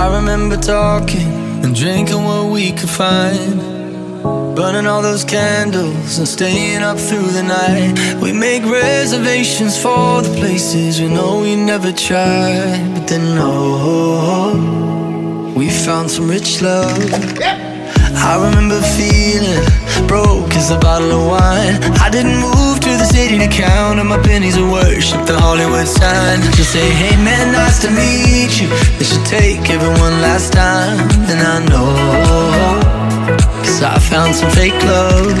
I remember talking and drinking what we could find. Burning all those candles and staying up through the night. We make reservations for the places we know we never tried. But then, oh, we found some rich love. I remember feeling broke as a bottle of wine. I didn't move to the city to count on my pennies of worship the Hollywood sign. Just say, hey man, nice to meet you. They should take everyone last time. And I know, cause I found some fake love.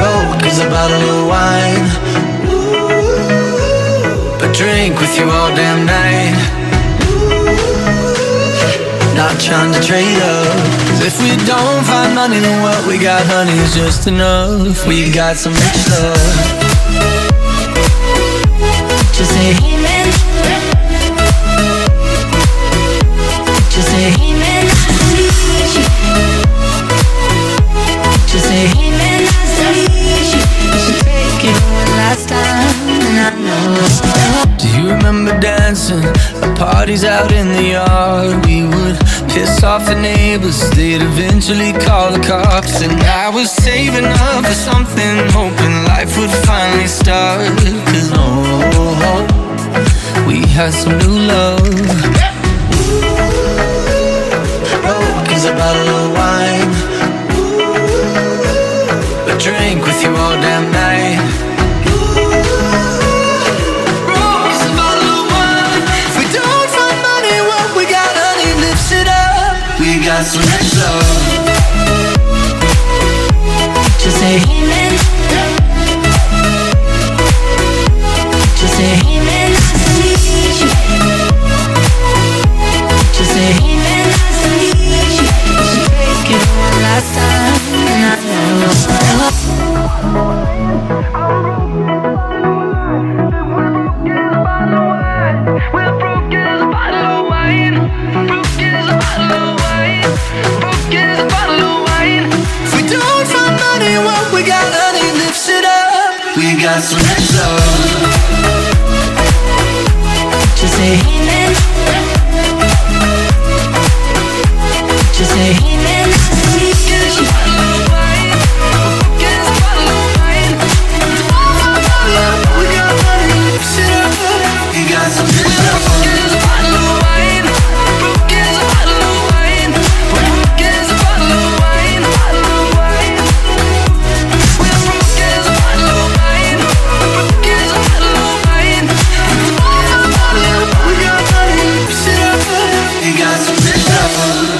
Broke as a bottle of wine. But drink with you all damn night not trying to trade up. Cause if we don't find money, then what we got, honey, is just enough. We got some rich love. Just say amen. Just say amen. Just say amen. It one last time, and I know. Do you remember dancing parties out in the yard? We would piss off the neighbors, they'd eventually call the cops. And I was saving up for something, hoping life would finally start. Cause oh, we had some new love. Broke as a bottle of wine. Ooh, A drink We got We got some exo. Just say, love.